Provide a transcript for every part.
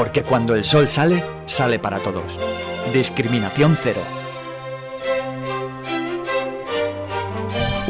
porque cuando el sol sale, sale para todos. Discriminación cero.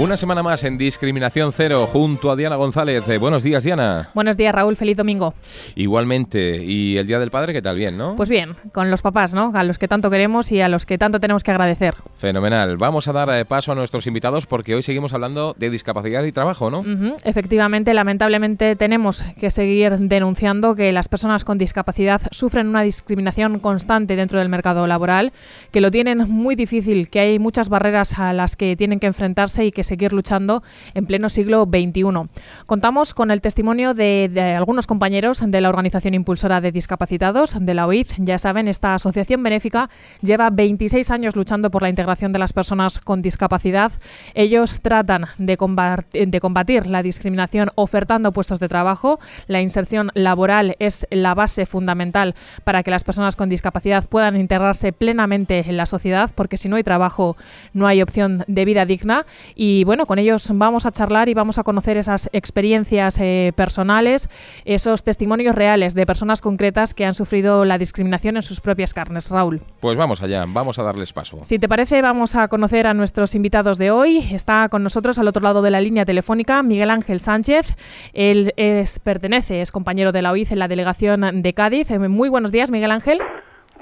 Una semana más en Discriminación Cero junto a Diana González. Eh, buenos días, Diana. Buenos días, Raúl. Feliz domingo. Igualmente. ¿Y el Día del Padre qué tal? Bien, ¿no? Pues bien, con los papás, ¿no? A los que tanto queremos y a los que tanto tenemos que agradecer. Fenomenal. Vamos a dar eh, paso a nuestros invitados porque hoy seguimos hablando de discapacidad y trabajo, ¿no? Efectivamente, lamentablemente tenemos que seguir denunciando que las personas con discapacidad sufren una discriminación constante dentro del mercado laboral, que lo tienen muy difícil, que hay muchas barreras a las que tienen que enfrentarse y que seguir luchando en pleno siglo XXI. Contamos con el testimonio de, algunos compañeros de la Organización Impulsora de Discapacitados, de la OID. Ya saben, esta asociación benéfica lleva 26 años luchando por la integración de las personas con discapacidad. Ellos tratan de combatir, de combatir la discriminación ofertando puestos de trabajo. La inserción laboral es la base fundamental para que las personas con discapacidad puedan integrarse plenamente en la sociedad, porque si no hay trabajo no hay opción de vida digna. Y bueno, con ellos vamos a charlar y vamos a conocer esas experiencias eh, personales, esos testimonios reales de personas concretas que han sufrido la discriminación en sus propias carnes. Raúl. Pues vamos allá, vamos a darles paso. Si te parece, vamos a conocer a nuestros invitados de hoy. Está con nosotros al otro lado de la línea telefónica Miguel Ángel Sánchez. Él es, pertenece, es compañero de la OIZ en la delegación de Cádiz. Eh, Muy buenos días, Miguel Ángel.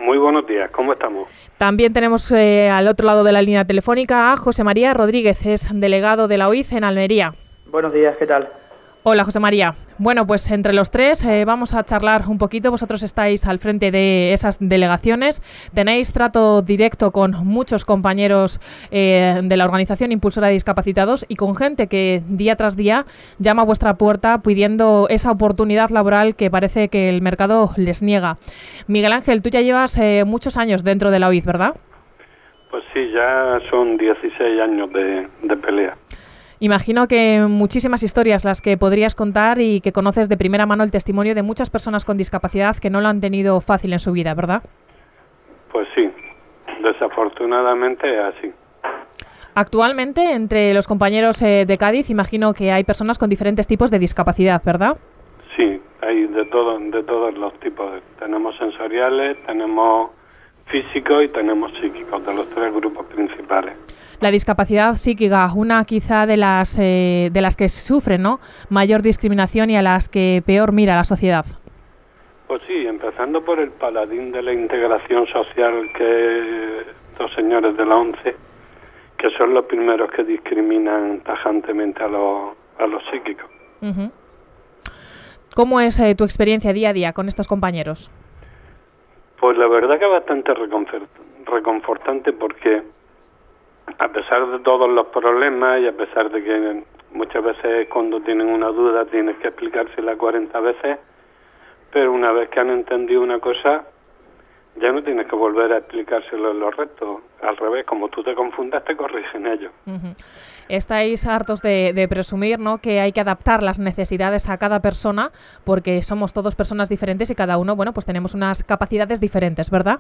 Muy buenos días, ¿cómo estamos? También tenemos eh, al otro lado de la línea telefónica a José María Rodríguez, es delegado de la OIZ en Almería. Buenos días, ¿qué tal? Hola, José María. Bueno, pues entre los tres eh, vamos a charlar un poquito. Vosotros estáis al frente de esas delegaciones. Tenéis trato directo con muchos compañeros eh, de la Organización Impulsora de Discapacitados y con gente que día tras día llama a vuestra puerta pidiendo esa oportunidad laboral que parece que el mercado les niega. Miguel Ángel, tú ya llevas eh, muchos años dentro de la OIZ, ¿verdad? Pues sí, ya son 16 años de pelea. Imagino que muchísimas historias las que podrías contar y que conoces de primera mano el testimonio de muchas personas con discapacidad que no lo han tenido fácil en su vida, ¿verdad? Pues sí, desafortunadamente es así. Actualmente, entre los compañeros eh, de Cádiz, imagino que hay personas con diferentes tipos de discapacidad, ¿verdad? Sí, hay de todo, de todos los tipos. Tenemos sensoriales, tenemos físicos y tenemos psíquicos, de los tres grupos principales. La discapacidad psíquica, una quizá de las, eh, de las que sufren ¿no? mayor discriminación y a las que peor mira la sociedad. Pues sí, empezando por el paladín de la integración social que los señores de la ONCE, que son los primeros que discriminan tajantemente a los, a los psíquicos. ¿Cómo es eh, tu experiencia día a día con estos compañeros? Pues la verdad que bastante reconfort- reconfortante porque a pesar de todos los problemas y a pesar de que muchas veces cuando tienen una duda tienes que explicársela 40 veces, pero una vez que han entendido una cosa ya no tienes que volver a explicárselo en los restos. Al revés, como tú te confundas te corrigen ellos. Ujú. Estáis hartos de, de presumir ¿no? que hay que adaptar las necesidades a cada persona porque somos todos personas diferentes y cada uno bueno pues tenemos unas capacidades diferentes, ¿verdad?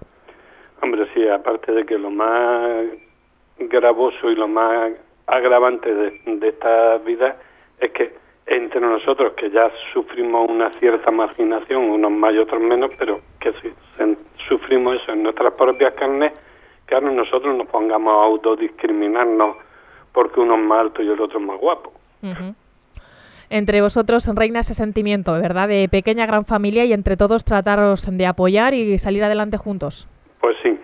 Hombre, sí, aparte de que lo más gravoso y lo más agravante de, de esta vida es que entre nosotros, que ya sufrimos una cierta marginación, unos más y otros menos, pero que si sufrimos eso en nuestras propias carnes, que ahora nosotros nos pongamos a autodiscriminarnos porque uno es más alto y el otro es más guapo. Entre vosotros reina ese sentimiento, ¿verdad? De pequeña gran familia y entre todos trataros de apoyar y salir adelante juntos. Pues sí,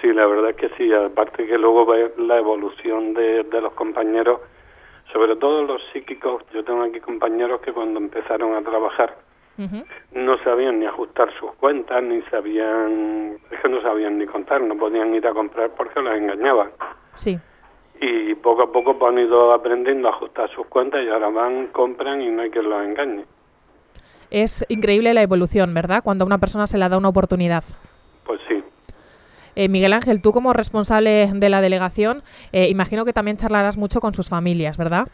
sí, la verdad es que sí. Aparte que luego ver la evolución de, de los compañeros, sobre todo los psíquicos. Yo tengo aquí compañeros que cuando empezaron a trabajar no sabían ni ajustar sus cuentas, ni sabían, es que no sabían ni contar, no podían ir a comprar porque los engañaban. Sí. Y poco a poco han ido aprendiendo a ajustar sus cuentas y ahora van, compran y no hay que los engañe. Es increíble la evolución, ¿verdad? Cuando a una persona se le da una oportunidad. Pues sí, Eh, Miguel Ángel, tú como responsable de la delegación, eh, imagino que también charlarás mucho con sus familias, ¿verdad?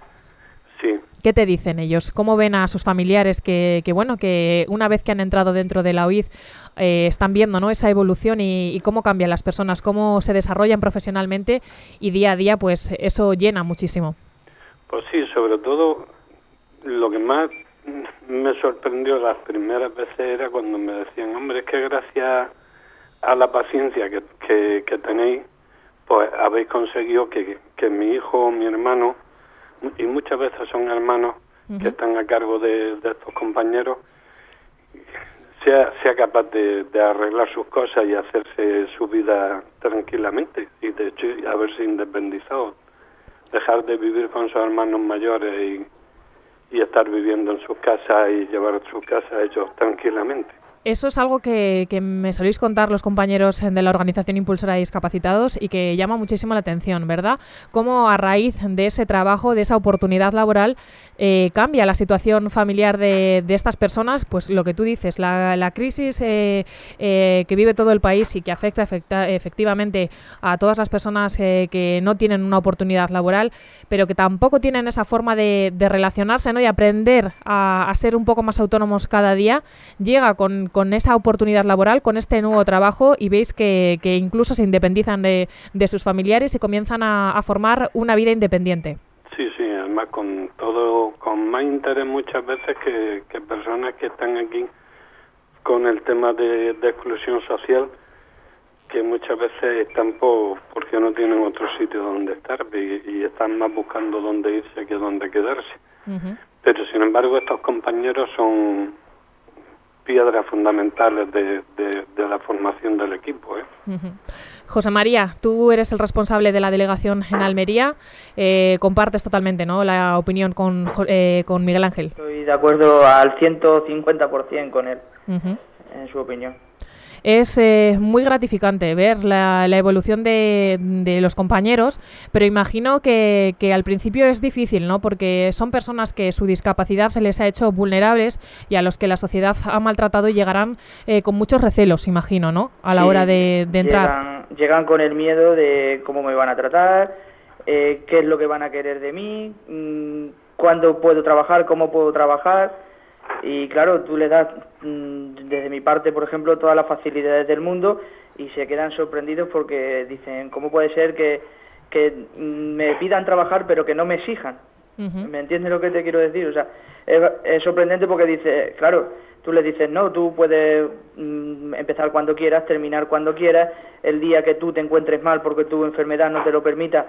sí. ¿Qué te dicen ellos? ¿Cómo ven a sus familiares que, que, bueno, que una vez que han entrado dentro de la OID eh, están viendo ¿no? esa evolución y, y cómo cambian las personas, cómo se desarrollan profesionalmente y día a día, pues eso llena muchísimo. Pues sí, sobre todo lo que más me sorprendió las primeras veces era cuando me decían, hombre, es gracias a la paciencia que, que, tenéis, pues habéis conseguido que, que mi hijo, mi hermano, y muchas veces son hermanos que están a cargo de, de estos compañeros, sea, sea capaz de, arreglar sus cosas y hacerse su vida tranquilamente y de hecho haberse independizado, dejar de vivir con sus hermanos mayores y, y estar viviendo en sus casas y llevar sus casas ellos tranquilamente. Eso es algo que, me soléis contar los compañeros de la organización Impulsora de Discapacitados y que llama muchísimo la atención, ¿verdad? Cómo a raíz de ese trabajo, de esa oportunidad laboral, eh, cambia la situación familiar de, estas personas, pues lo que tú dices, la, crisis eh, eh, que vive todo el país y que afecta, efectivamente a todas las personas que no tienen una oportunidad laboral, pero que tampoco tienen esa forma de, relacionarse ¿no? y aprender a, a ser un poco más autónomos cada día, llega con con esa oportunidad laboral, con este nuevo trabajo y veis que, incluso se independizan de, sus familiares y comienzan a, formar una vida independiente. Sí, sí, además con todo, con más interés muchas veces que, personas que están aquí con el tema de, exclusión social, que muchas veces están por, porque no tienen otro sitio donde estar y, están más buscando dónde irse que dónde quedarse. Pero sin embargo estos compañeros son piedras fundamentales de, la formación del equipo. ¿eh? José María, tú eres el responsable de la delegación en Almería. Eh, compartes totalmente ¿no? la opinión con, eh, con Miguel Ángel. Estoy de acuerdo al 150% con él, en su opinión es eh, muy gratificante ver la, evolución de, los compañeros, pero imagino que, al principio es difícil, ¿no? Porque son personas que su discapacidad les ha hecho vulnerables y a los que la sociedad ha maltratado y llegarán eh, con muchos recelos, imagino, ¿no? A la hora de, entrar. Llegan, con el miedo de cómo me van a tratar, eh, qué es lo que van a querer de mí, mm, cuándo puedo trabajar, cómo puedo trabajar y claro, tú le das, mm, desde mi parte, por ejemplo, todas las facilidades del mundo y se quedan sorprendidos porque dicen, ¿cómo puede ser que, que me pidan trabajar pero que no me exijan? ¿Me entiendes lo que te quiero decir? O sea, es, sorprendente porque dice, claro, tú le dices, no, tú puedes mm, empezar cuando quieras, terminar cuando quieras, el día que tú te encuentres mal porque tu enfermedad no te lo permita,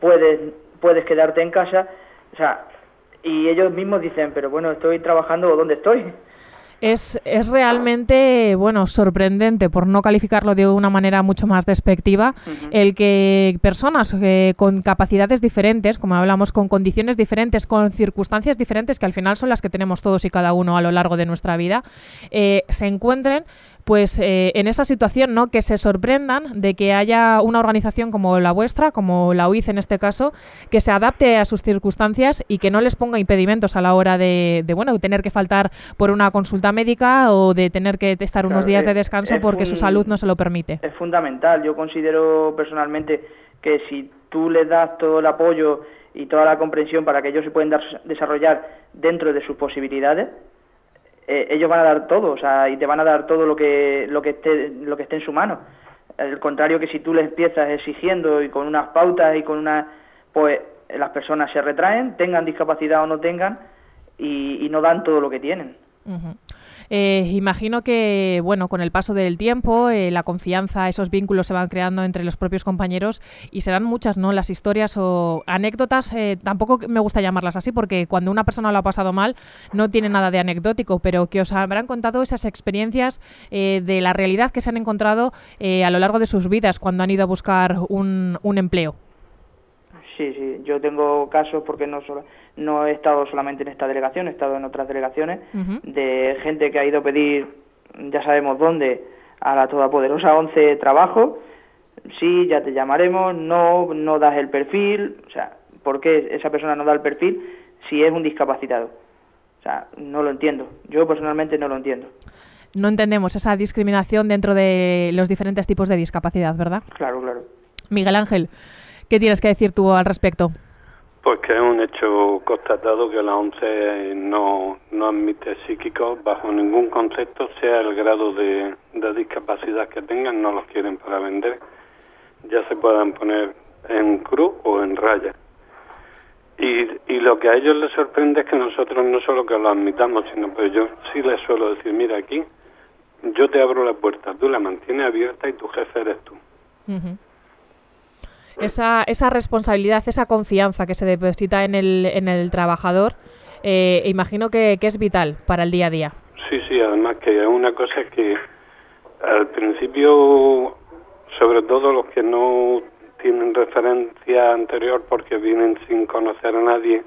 puedes, puedes quedarte en casa. O sea, y ellos mismos dicen, pero bueno, estoy trabajando, ¿dónde estoy? Es, es, realmente, bueno, sorprendente, por no calificarlo de una manera mucho más despectiva, el que personas eh, con capacidades diferentes, como hablamos, con condiciones diferentes, con circunstancias diferentes, que al final son las que tenemos todos y cada uno a lo largo de nuestra vida, eh, se encuentren pues eh, en esa situación, ¿no? Que se sorprendan de que haya una organización como la vuestra, como la UIC en este caso, que se adapte a sus circunstancias y que no les ponga impedimentos a la hora de, bueno, tener que faltar por una consulta médica o de tener que estar unos días de descanso porque su salud no se lo permite. Es fundamental. Yo considero personalmente que si tú les das todo el apoyo y toda la comprensión para que ellos se puedan desarrollar dentro de sus posibilidades, eh, ellos van a dar todo, o sea, y te van a dar todo lo que, lo que, esté, lo que esté en su mano. Al contrario que si tú les empiezas exigiendo y con unas pautas y con una, pues las personas se retraen, tengan discapacidad o no tengan, y, y no dan todo lo que tienen. Eh, imagino que, bueno, con el paso del tiempo, eh, la confianza, esos vínculos se van creando entre los propios compañeros y serán muchas, ¿no? Las historias o anécdotas, eh, tampoco me gusta llamarlas así porque cuando una persona lo ha pasado mal no tiene nada de anecdótico, pero que os habrán contado esas experiencias de la realidad que se han encontrado a lo largo de sus vidas cuando han ido a buscar un, un empleo. Sí, sí, yo tengo casos porque no solo, no he estado solamente en esta delegación, he estado en otras delegaciones de gente que ha ido a pedir, ya sabemos dónde, a la todopoderosa 11 trabajo, sí, ya te llamaremos, no, no das el perfil, o sea, ¿por qué esa persona no da el perfil si es un discapacitado? O sea, no lo entiendo, yo personalmente no lo entiendo. No entendemos esa discriminación dentro de los diferentes tipos de discapacidad, ¿verdad? Claro, claro. Miguel Ángel, ¿qué tienes que decir tú al respecto? Pues que es un hecho constatado que la ONCE no, no admite psíquicos bajo ningún concepto, sea el grado de, discapacidad que tengan, no los quieren para vender, ya se puedan poner en cruz o en raya. Y, y lo que a ellos les sorprende es que nosotros no solo que lo admitamos, sino que yo sí les suelo decir, mira aquí, yo te abro la puerta, tú la mantienes abierta y tu jefe eres tú. Esa, esa responsabilidad, esa confianza que se deposita en el, en el trabajador, eh, imagino que, es vital para el día a día. Sí, sí, además que es una cosa que al principio, sobre todo los que no tienen referencia anterior porque vienen sin conocer a nadie,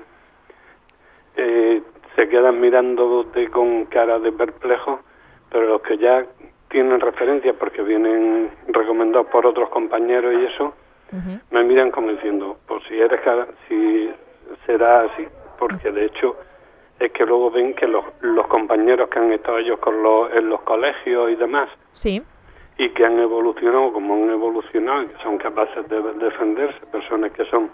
eh, se quedan mirándote con cara de perplejo, pero los que ya tienen referencia porque vienen recomendados por otros compañeros y eso, me miran como diciendo, pues si eres si será así, porque de hecho es que luego ven que los, los compañeros que han estado ellos con los, en los colegios y demás, sí. y que han evolucionado como han evolucionado y que son capaces de defenderse, personas que son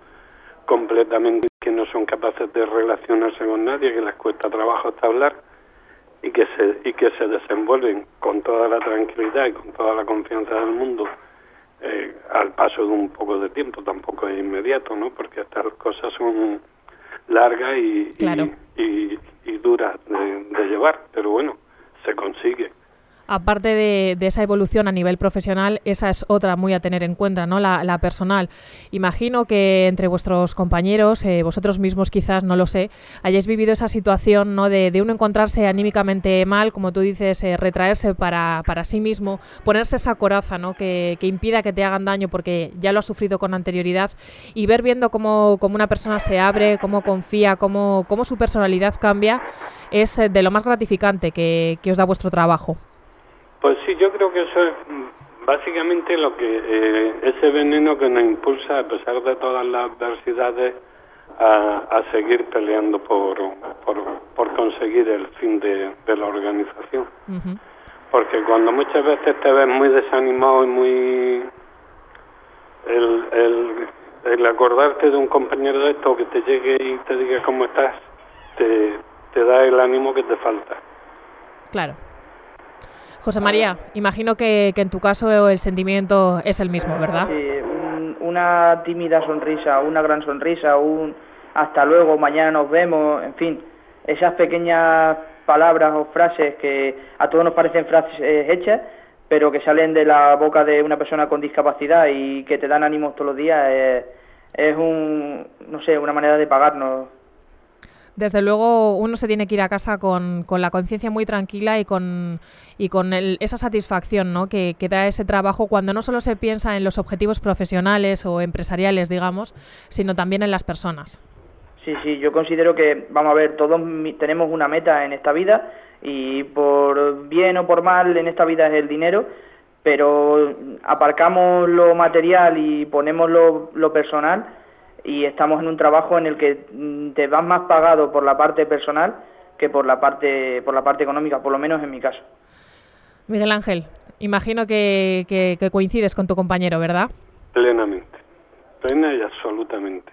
completamente que no son capaces de relacionarse con nadie, que les cuesta trabajo hasta hablar y que se y que se desenvuelven con toda la tranquilidad y con toda la confianza del mundo eh, al paso de un poco de tiempo, tampoco es inmediato, ¿no? Porque estas cosas son largas y, y, y, duras de, de llevar, pero bueno, se consigue aparte de, esa evolución a nivel profesional, esa es otra muy a tener en cuenta, ¿no? La, personal. Imagino que entre vuestros compañeros, eh, vosotros mismos quizás, no lo sé, hayáis vivido esa situación, ¿no? De, uno encontrarse anímicamente mal, como tú dices, eh, retraerse para, para, sí mismo, ponerse esa coraza, ¿no? Que, impida que te hagan daño porque ya lo ha sufrido con anterioridad y ver viendo cómo, una persona se abre, cómo confía, cómo, cómo su personalidad cambia, es eh, de lo más gratificante que os da vuestro trabajo. Pues sí, yo creo que eso es mm, básicamente lo que eh, ese veneno que nos impulsa, a pesar de todas las adversidades, a, seguir peleando por, por, conseguir el fin de, la organización. Porque cuando muchas veces te ves muy desanimado y muy... El, el, el acordarte de un compañero de esto que te llegue y te diga cómo estás, te, te da el ánimo que te falta. Claro. José María, imagino que, en tu caso el sentimiento es el mismo, ¿verdad? Sí, una tímida sonrisa, una gran sonrisa, un hasta luego, mañana nos vemos, en fin, esas pequeñas palabras o frases que a todos nos parecen frases hechas, pero que salen de la boca de una persona con discapacidad y que te dan ánimos todos los días, es, es un, no sé, una manera de pagarnos desde luego uno se tiene que ir a casa con, con la conciencia muy tranquila y con, y con esa satisfacción ¿no? que, que, da ese trabajo cuando no solo se piensa en los objetivos profesionales o empresariales, digamos, sino también en las personas. Sí, sí, yo considero que, vamos a ver, todos tenemos una meta en esta vida y por bien o por mal en esta vida es el dinero, pero aparcamos lo material y ponemos lo, lo personal y estamos en un trabajo en el que mm, te vas más pagado por la parte personal que por la parte por la parte económica, por lo menos en mi caso. Miguel Ángel, imagino que, que coincides con tu compañero, ¿verdad? Plenamente, plena y absolutamente.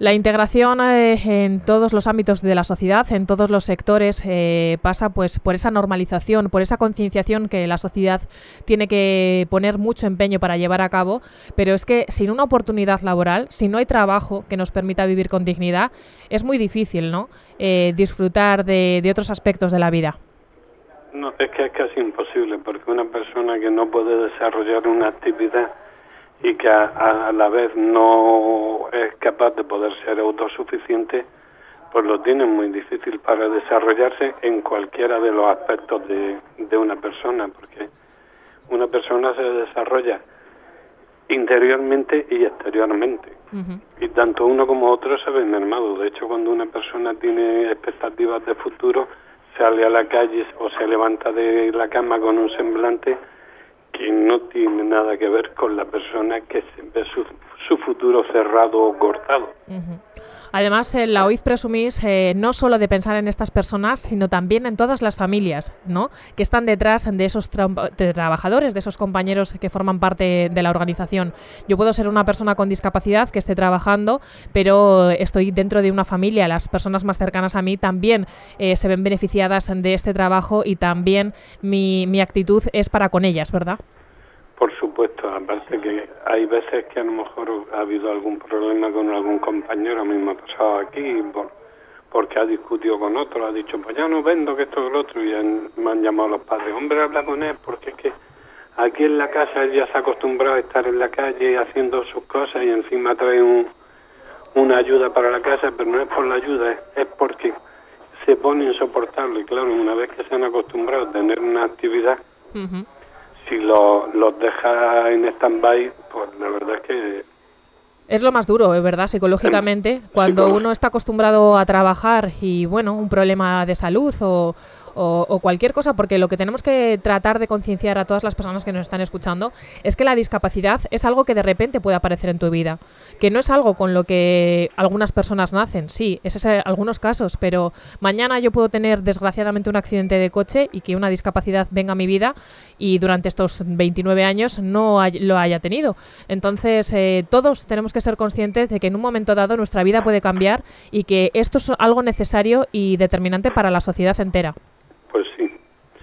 La integración eh, en todos los ámbitos de la sociedad, en todos los sectores, eh, pasa pues por esa normalización, por esa concienciación que la sociedad tiene que poner mucho empeño para llevar a cabo. Pero es que sin una oportunidad laboral, si no hay trabajo que nos permita vivir con dignidad, es muy difícil, ¿no? Eh, disfrutar de, de otros aspectos de la vida. No, es que es casi imposible, porque una persona que no puede desarrollar una actividad y que a, la vez no es capaz de poder ser autosuficiente, pues lo tiene muy difícil para desarrollarse en cualquiera de los aspectos de, una persona, porque una persona se desarrolla interiormente y exteriormente. Y tanto uno como otro se ven mermados. De hecho, cuando una persona tiene expectativas de futuro, sale a la calle o se levanta de la cama con un semblante que no tiene nada que ver con la persona que ve su, su futuro cerrado o cortado. Además, en la OIZ presumís eh, no solo de pensar en estas personas, sino también en todas las familias ¿no? que están detrás de esos trabajadores, de esos compañeros que forman parte de la organización. Yo puedo ser una persona con discapacidad que esté trabajando, pero estoy dentro de una familia. Las personas más cercanas a mí también eh, se ven beneficiadas de este trabajo y también mi, mi actitud es para con ellas, ¿verdad? Por supuesto, aparte que hay veces que a lo mejor ha habido algún problema con algún compañero, a mí me ha pasado aquí, por, porque ha discutido con otro, ha dicho, pues ya no vendo que esto y lo otro, y me han llamado los padres, hombre, habla con él, porque es que aquí en la casa ella se ha acostumbrado a estar en la calle haciendo sus cosas y encima trae un, una ayuda para la casa, pero no es por la ayuda, es, porque se pone insoportable. Claro, una vez que se han acostumbrado a tener una actividad, si los deja en stand-by, pues la verdad es que es lo más duro, ¿verdad? Psicológicamente, cuando uno está acostumbrado a trabajar y, bueno, un problema de salud o, o, cualquier cosa, porque lo que tenemos que tratar de concienciar a todas las personas que nos están escuchando es que la discapacidad es algo que de repente puede aparecer en tu vida, que no es algo con lo que algunas personas nacen, sí, es ese, algunos casos, pero mañana yo puedo tener desgraciadamente un accidente de coche y que una discapacidad venga a mi vida y durante estos 29 años no lo haya tenido. Entonces, eh, todos tenemos que ser conscientes de que en un momento dado nuestra vida puede cambiar y que esto es algo necesario y determinante para la sociedad entera.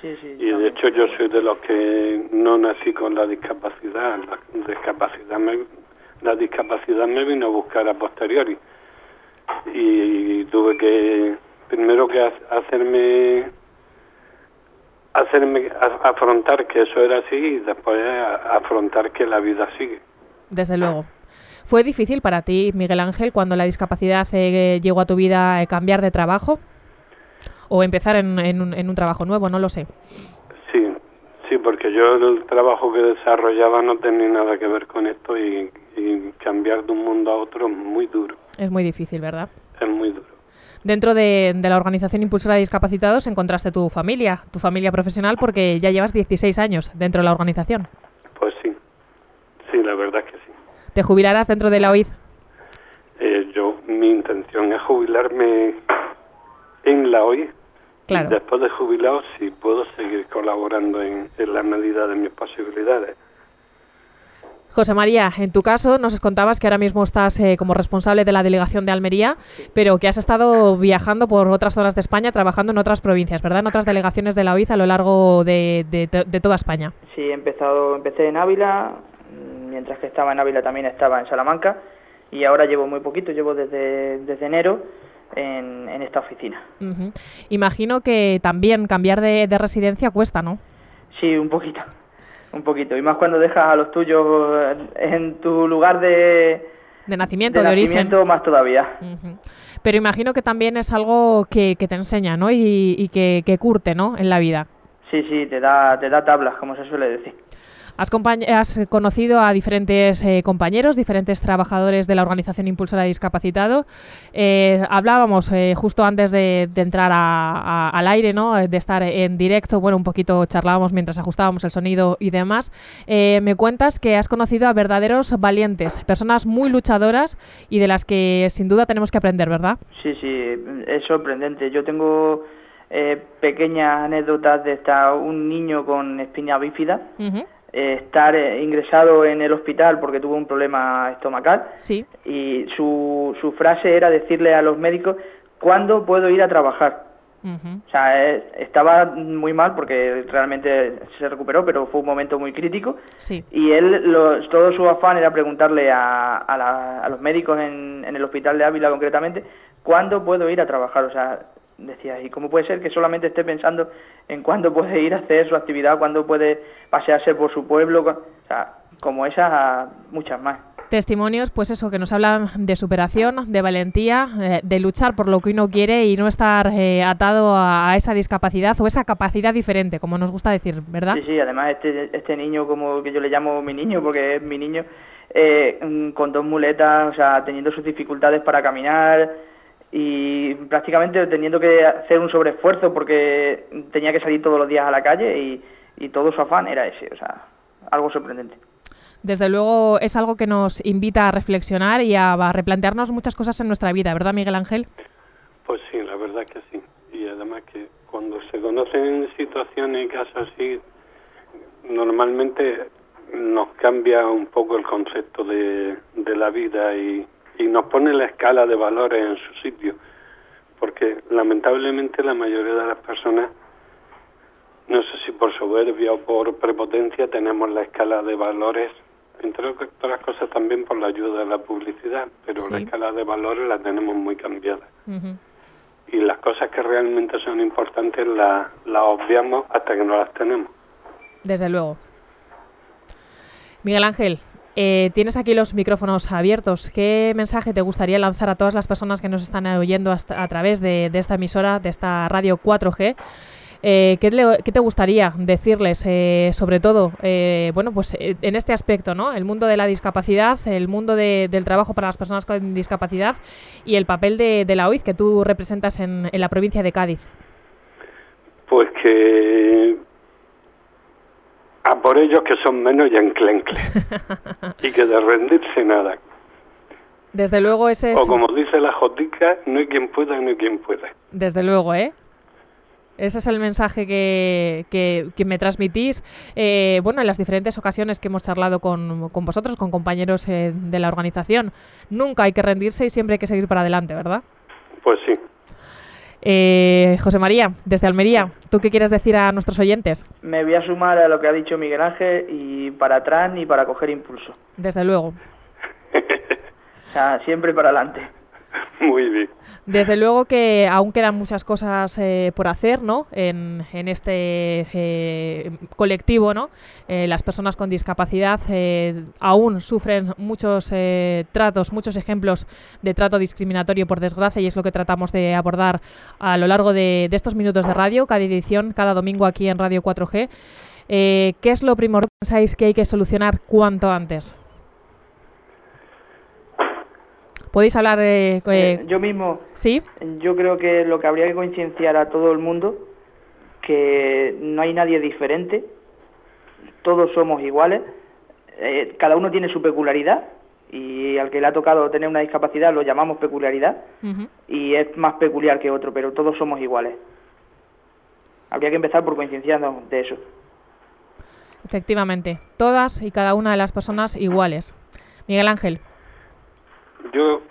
Sí. y de hecho yo soy de los que no nací con la discapacidad. La discapacidad me, la discapacidad me vino a buscar a posteriori. Y, tuve que primero que hacerme hacerme afrontar que eso era así y después afrontar que la vida sigue. Desde luego. ¿Fue difícil para ti, Miguel Ángel, cuando la discapacidad eh, llegó a tu vida, eh, cambiar de trabajo? O empezar en, en, un, trabajo nuevo, no lo sé. Sí, sí, porque yo el trabajo que desarrollaba no tenía nada que ver con esto y, cambiar de un mundo a otro es muy duro. Es muy difícil, ¿verdad? Es muy duro. Dentro de, la Organización Impulsora de Discapacitados encontraste tu familia, tu familia profesional, porque ya llevas 16 años dentro de la organización. Pues sí, sí, la verdad que sí. ¿Te jubilarás dentro de la OID? Eh, yo, mi intención es jubilarme en la OID Después de jubilado, sí puedo seguir colaborando en, la medida de mis posibilidades. José María, en tu caso nos contabas que ahora mismo estás eh, como responsable de la delegación de Almería, pero que has estado viajando por otras zonas de España, trabajando en otras provincias, ¿verdad? En otras delegaciones de la OIZ a lo largo de, toda España. Sí, he empezado, empecé en Ávila, mientras que estaba en Ávila también estaba en Salamanca, y ahora llevo muy poquito, llevo desde, desde enero en, esta oficina. Imagino que también cambiar de, residencia cuesta, ¿no? Sí, un poquito, un poquito. Y más cuando dejas a los tuyos en tu lugar de... De nacimiento, de, nacimiento, más todavía. Pero imagino que también es algo que, te enseña, ¿no? Y, que, que, curte, ¿no? En la vida. Sí, sí, te da, te da tablas, como se suele decir. Has, conocido a diferentes eh, compañeros, diferentes trabajadores de la Organización Impulsora de Discapacitado. Eh, hablábamos eh, justo antes de, entrar al aire, ¿no? de estar en directo, bueno, un poquito charlábamos mientras ajustábamos el sonido y demás. me cuentas que has conocido a verdaderos valientes, personas muy luchadoras y de las que sin duda tenemos que aprender, ¿verdad? Sí, sí, es sorprendente. Yo tengo... pequeñas anécdotas de estar un niño con espina bífida, eh, estar eh, ingresado en el hospital porque tuvo un problema estomacal. Sí. Y su, su frase era decirle a los médicos, ¿cuándo puedo ir a trabajar? O sea, eh, estaba muy mal porque realmente se recuperó, pero fue un momento muy crítico. Sí. Y él, todo su afán era preguntarle a, a, los médicos en, en, el hospital de Ávila concretamente, ¿cuándo puedo ir a trabajar? O sea, decía, ¿y cómo puede ser que solamente esté pensando en cuándo puede ir a hacer su actividad, cuándo puede pasearse por su pueblo? O sea, como esas, muchas más. Testimonios, pues eso, que nos hablan de superación, de valentía, eh, de luchar por lo que uno quiere y no estar eh, atado a, esa discapacidad o esa capacidad diferente, como nos gusta decir, ¿verdad? Sí, sí, además este, este niño, como que yo le llamo mi niño, porque es mi niño, eh, con dos muletas, o sea, teniendo sus dificultades para caminar, y prácticamente teniendo que hacer un sobreesfuerzo porque tenía que salir todos los días a la calle y, todo su afán era ese, o sea, algo sorprendente. Desde luego es algo que nos invita a reflexionar y a, replantearnos muchas cosas en nuestra vida, ¿verdad, Miguel Ángel? Pues sí, la verdad que sí. Y además que cuando se conocen situaciones y casos así, normalmente nos cambia un poco el concepto de, de la vida y, y nos pone la escala de valores en su sitio, porque lamentablemente la mayoría de las personas, no sé si por soberbia o por prepotencia, tenemos la escala de valores, entre otras cosas también por la ayuda de la publicidad, pero la escala de valores la tenemos muy cambiada. y las cosas que realmente son importantes las las obviamos hasta que no las tenemos. Desde luego. Miguel Ángel, eh, tienes aquí los micrófonos abiertos. ¿Qué mensaje te gustaría lanzar a todas las personas que nos están oyendo hasta- a través de, esta emisora, de esta radio 4G? Eh, ¿qué, te gustaría decirles, eh, sobre todo, bueno, pues en este aspecto, ¿no? El mundo de la discapacidad, el mundo de- del trabajo para las personas con discapacidad y el papel de, la OIZ que tú representas en, en la provincia de Cádiz. Pues que a por ellos que son menos y enclencle y que de rendirse nada. Desde luego ese es... O como dice la Jotica, no hay quien pueda, no hay quien pueda. Desde luego, ¿eh? Ese es el mensaje que, que- que me transmitís. eh, bueno, en las diferentes ocasiones que hemos charlado con, con vosotros, con compañeros eh, de la organización. Nunca hay que rendirse y siempre hay que seguir para adelante, ¿verdad? Pues sí. Eh, José María, desde Almería, ¿tú qué quieres decir a nuestros oyentes? Me voy a sumar a lo que ha dicho Miguel Ángel y para atrás ni para coger impulso. Desde luego. O sea, siempre para adelante. Muy bien. Desde luego que aún quedan muchas cosas eh, por hacer, ¿no? En, en este eh, colectivo, ¿no? Eh, las personas con discapacidad aún sufren muchos tratos, muchos ejemplos de trato discriminatorio, por desgracia, y es lo que tratamos de abordar a lo largo de, estos minutos de radio, cada edición, cada domingo aquí en Radio 4G. Eh, ¿Qué es lo primordial que pensáis que hay que solucionar cuanto antes? ¿Podéis hablar? eh, eh, Eh, yo mismo, ¿Sí? yo creo que lo que habría que concienciar a todo el mundo, que no hay nadie diferente, todos somos iguales, eh, cada uno tiene su peculiaridad y al que le ha tocado tener una discapacidad lo llamamos peculiaridad y es más peculiar que otro, pero todos somos iguales. Habría que empezar por concienciarnos de eso. Efectivamente, todas y cada una de las personas iguales. Miguel Ángel, Yo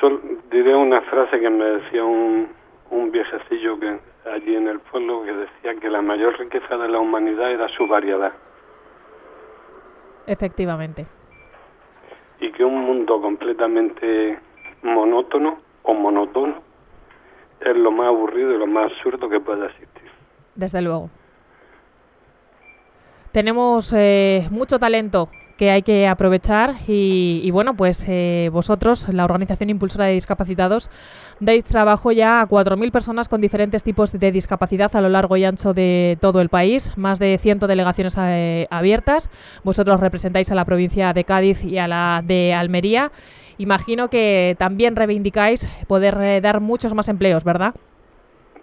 sol- diré una frase que me decía un, un viejecillo que allí en el pueblo que decía que la mayor riqueza de la humanidad era su variedad efectivamente. y que un mundo completamente monótono o monótono es lo más aburrido y lo más absurdo que pueda existir. Desde luego. Tenemos eh, mucho talento que hay que aprovechar y, y bueno, pues eh, vosotros, la Organización Impulsora de Discapacitados, dais trabajo ya a 4.000 personas con diferentes tipos de discapacidad a lo largo y ancho de todo el país, más de 100 delegaciones eh, abiertas. Vosotros representáis a la provincia de Cádiz y a la de Almería. Imagino que también reivindicáis poder eh, dar muchos más empleos, ¿verdad?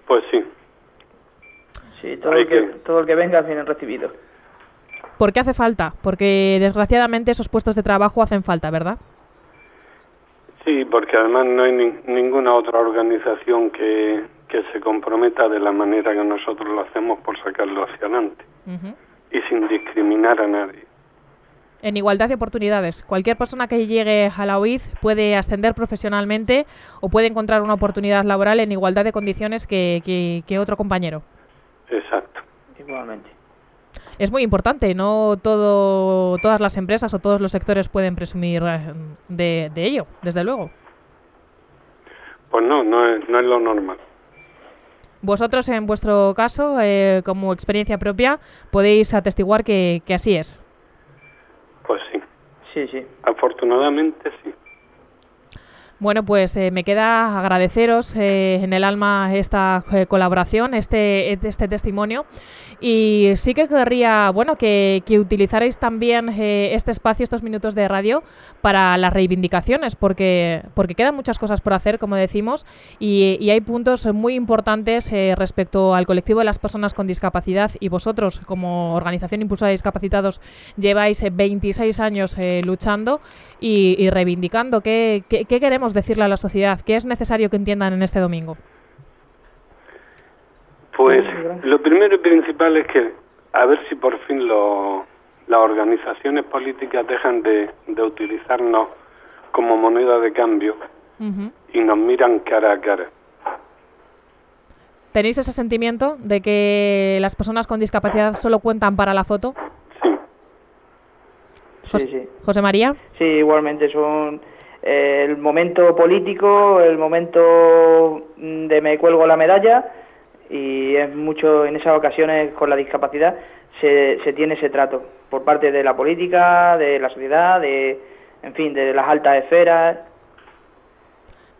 Pues sí, Sí, todo, el que, que- todo el que venga viene recibido. ¿Por qué hace falta? Porque desgraciadamente esos puestos de trabajo hacen falta, ¿verdad? sí, porque además no hay ni- ninguna otra organización que, que se comprometa de la manera que nosotros lo hacemos por sacarlo hacia adelante y sin discriminar a nadie. En igualdad de oportunidades. Cualquier persona que llegue a la OIZ puede ascender profesionalmente o puede encontrar una oportunidad laboral en igualdad de condiciones que, que- que otro compañero. Exacto. Igualmente. Es muy importante, no todo, todas las empresas o todos los sectores pueden presumir eh, de, de ello, desde luego. Pues no, no es, no es lo normal. Vosotros, en vuestro caso, eh, como experiencia propia, podéis atestiguar que, que así es. Pues sí, Sí, sí. afortunadamente sí. Bueno, pues eh, me queda agradeceros eh, en el alma esta eh, colaboración, este, este testimonio. Y sí que querría, bueno, que, que utilizarais también eh, este espacio, estos minutos de radio, para las reivindicaciones, porque, porque quedan muchas cosas por hacer, como decimos, y, hay puntos muy importantes respecto al colectivo de las personas con discapacidad. Y vosotros, como Organización Impulsora de Discapacitados, lleváis eh, 26 años luchando y, reivindicando. ¿Qué, qué, qué queremos decirle a la sociedad? ¿Qué es necesario que entiendan en este domingo? Pues Sí, lo primero y principal es que a ver si por fin lo- las organizaciones políticas dejan de, de utilizarnos como moneda de cambio y nos miran cara a cara. ¿Tenéis ese sentimiento de que las personas con discapacidad solo cuentan para la foto? Sí, Sí, Jos- sí. José María. Sí, igualmente son el momento político, el momento mm, de me cuelgo la medalla y es mucho en esas ocasiones con la discapacidad se, se tiene ese trato por parte de la política, de la sociedad, de en fin, de las altas esferas.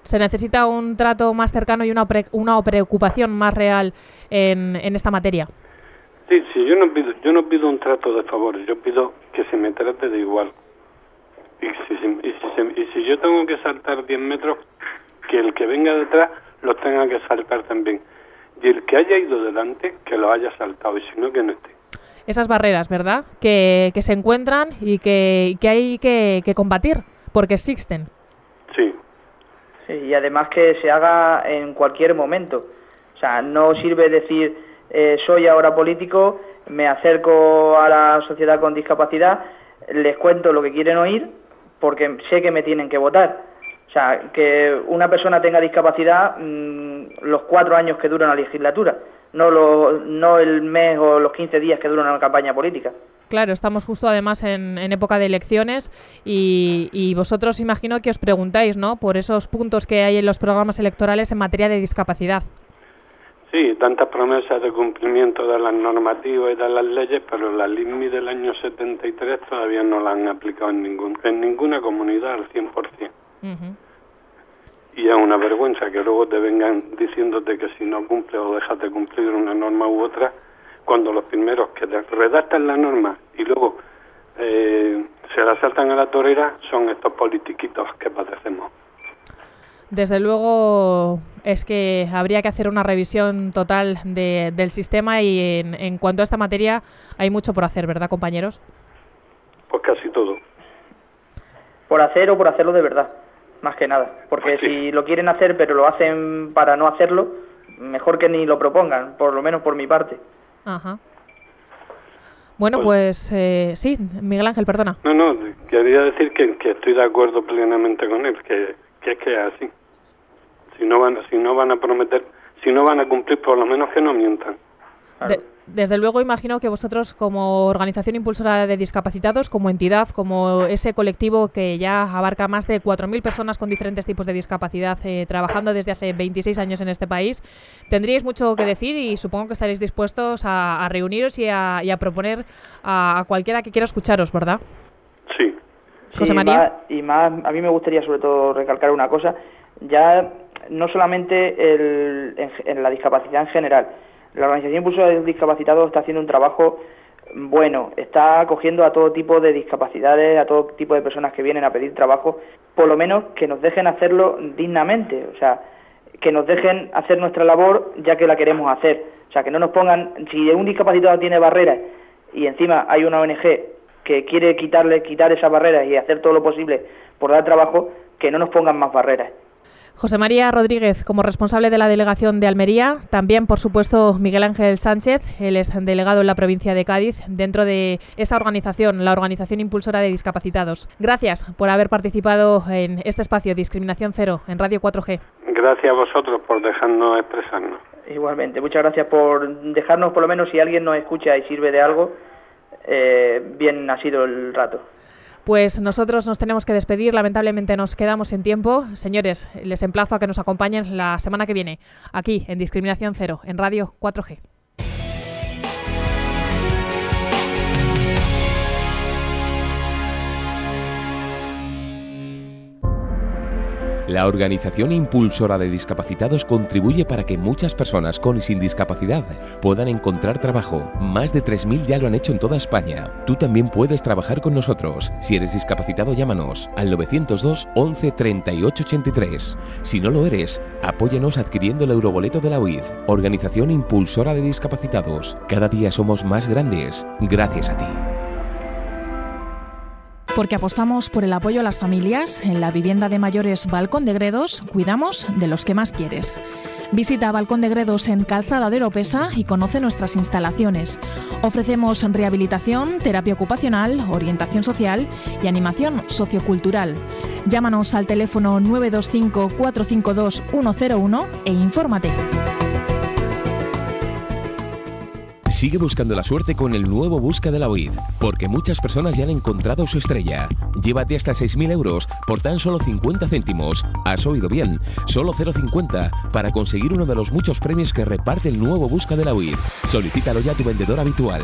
Se necesita un trato más cercano y una, una preocupación más real en, en esta materia. Sí, sí, yo no pido, yo no pido un trato de favor, yo pido que se me trate de igual. Y si, y si, y si yo tengo que saltar 10 metros, que el que venga detrás lo tenga que saltar también. Y el que haya ido delante, que lo haya saltado, y si no, que no esté. Esas barreras, ¿verdad? Que, que se encuentran y que, que hay que, que combatir, porque existen. Sí. Sí, y además que se haga en cualquier momento. O sea, no sirve decir, eh, soy ahora político, me acerco a la sociedad con discapacidad, les cuento lo que quieren oír, porque sé que me tienen que votar. O sea, que una persona tenga discapacidad mmm, los cuatro años que dura una legislatura, no, lo, no el mes o los 15 días que dura una campaña política. Claro, estamos justo además en, en época de elecciones y, y, vosotros imagino que os preguntáis, ¿no? Por esos puntos que hay en los programas electorales en materia de discapacidad. Sí, tantas promesas de cumplimiento de las normativas y de las leyes, pero la LIMI del año 73 todavía no la han aplicado en, ningún, en ninguna comunidad al 100%. Uh -huh. Y es una vergüenza que luego te vengan diciéndote que si no cumple o dejas de cumplir una norma u otra, cuando los primeros que te redactan la norma y luego eh, se la saltan a la torera son estos politiquitos que padecemos. Desde luego es que habría que hacer una revisión total de, del sistema y en, en, cuanto a esta materia hay mucho por hacer, ¿verdad, compañeros? Pues casi todo. Por hacer o por hacerlo de verdad, más que nada. Porque pues sí. si lo quieren hacer pero lo hacen para no hacerlo, mejor que ni lo propongan, por lo menos por mi parte. Ajá. Bueno, pues, pues eh, sí, Miguel Ángel, perdona. No, no, quería decir que, que estoy de acuerdo plenamente con él, que, que es que es así si no van si no van a prometer si no van a cumplir por lo menos que no mientan. Claro. de, desde luego imagino que vosotros como organización impulsora de discapacitados como entidad como ese colectivo que ya abarca más de 4.000 personas con diferentes tipos de discapacidad eh, trabajando desde hace 26 años en este país tendríais mucho que decir y supongo que estaréis dispuestos a, a reuniros y a, y a proponer a, a, cualquiera que quiera escucharos verdad sí. José María. y más, y más a mí me gustaría sobre todo recalcar una cosa. Ya no solamente en, la discapacidad en general. La Organización Impulso de Discapacitados está haciendo un trabajo bueno, está acogiendo a todo tipo de discapacidades, a todo tipo de personas que vienen a pedir trabajo, por lo menos que nos dejen hacerlo dignamente, o sea, que nos dejen hacer nuestra labor ya que la queremos hacer. O sea, que no nos pongan, si un discapacitado tiene barreras y encima hay una ONG que quiere quitarle, quitar esas barreras y hacer todo lo posible por dar trabajo, que no nos pongan más barreras. José María Rodríguez, como responsable de la delegación de Almería, también, por supuesto, Miguel Ángel Sánchez, él es delegado en la provincia de Cádiz, dentro de esa organización, la Organización Impulsora de Discapacitados. Gracias por haber participado en este espacio Discriminación Cero en Radio 4G. Gracias a vosotros por dejarnos expresarnos. Igualmente, muchas gracias por dejarnos, por lo menos, si alguien nos escucha y sirve de algo, eh, bien ha sido el rato. Pues nosotros nos tenemos que despedir, lamentablemente nos quedamos sin tiempo. Señores, les emplazo a que nos acompañen la semana que viene, aquí en Discriminación Cero, en Radio 4G. La organización impulsora de discapacitados contribuye para que muchas personas con y sin discapacidad puedan encontrar trabajo. Más de 3.000 ya lo han hecho en toda España. Tú también puedes trabajar con nosotros. Si eres discapacitado, llámanos al 902 11 38 83. Si no lo eres, apóyanos adquiriendo el euroboleto de la UID. Organización impulsora de discapacitados. Cada día somos más grandes. Gracias a ti porque apostamos por el apoyo a las familias. En la vivienda de mayores Balcón de Gredos cuidamos de los que más quieres. Visita Balcón de Gredos en Calzada de Oropesa y conoce nuestras instalaciones. Ofrecemos rehabilitación, terapia ocupacional, orientación social y animación sociocultural. Llámanos al teléfono 925 452 101 e infórmate. Sigue buscando la suerte con el nuevo Busca de la OID, porque muchas personas ya han encontrado su estrella. Llévate hasta 6.000 euros por tan solo 50 céntimos. Has oído bien, solo 0,50 para conseguir uno de los muchos premios que reparte el nuevo Busca de la OID. Solicítalo ya tu vendedor habitual.